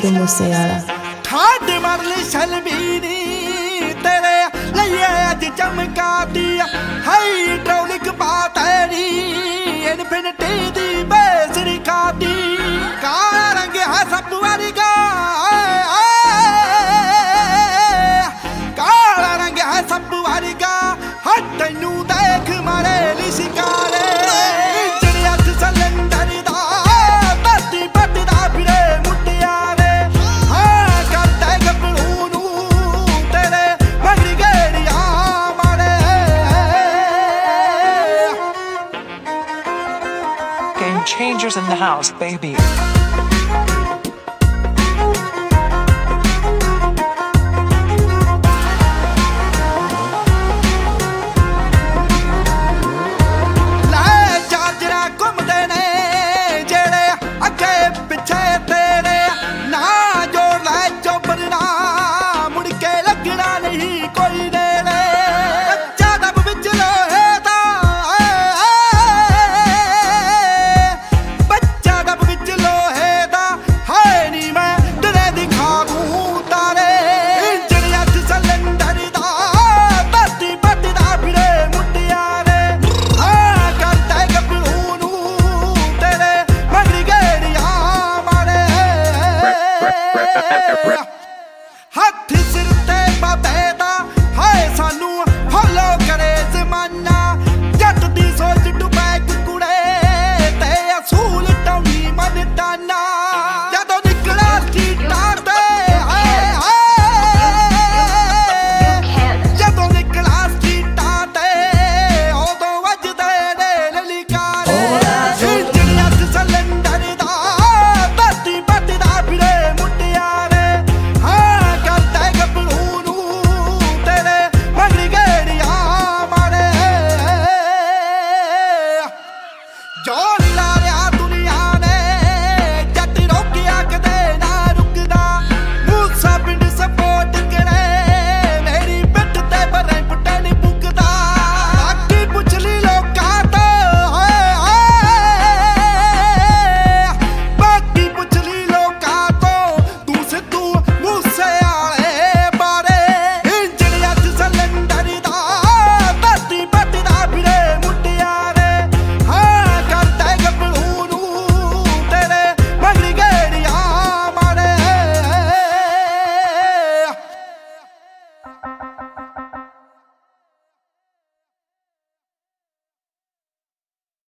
ਤੁਮ ਸਿਆਲਾ ਠਾਡ ਮਰ ਲਈ ਸ਼ਲਬੀਨੀ ਤੇਰੇ ਲਈ ਅੱਜ ਚਮਕਾਦੀ ਹਾਈਡ੍ਰੋਲਿਕ ਬਾਤ ਹੈ ਨੀ ਇਨਫਿਨਿਟੀ ਦੀ ਬੇਸਰੀ ਕਾਦੀ changers in the house, baby. Hey, hey. Hot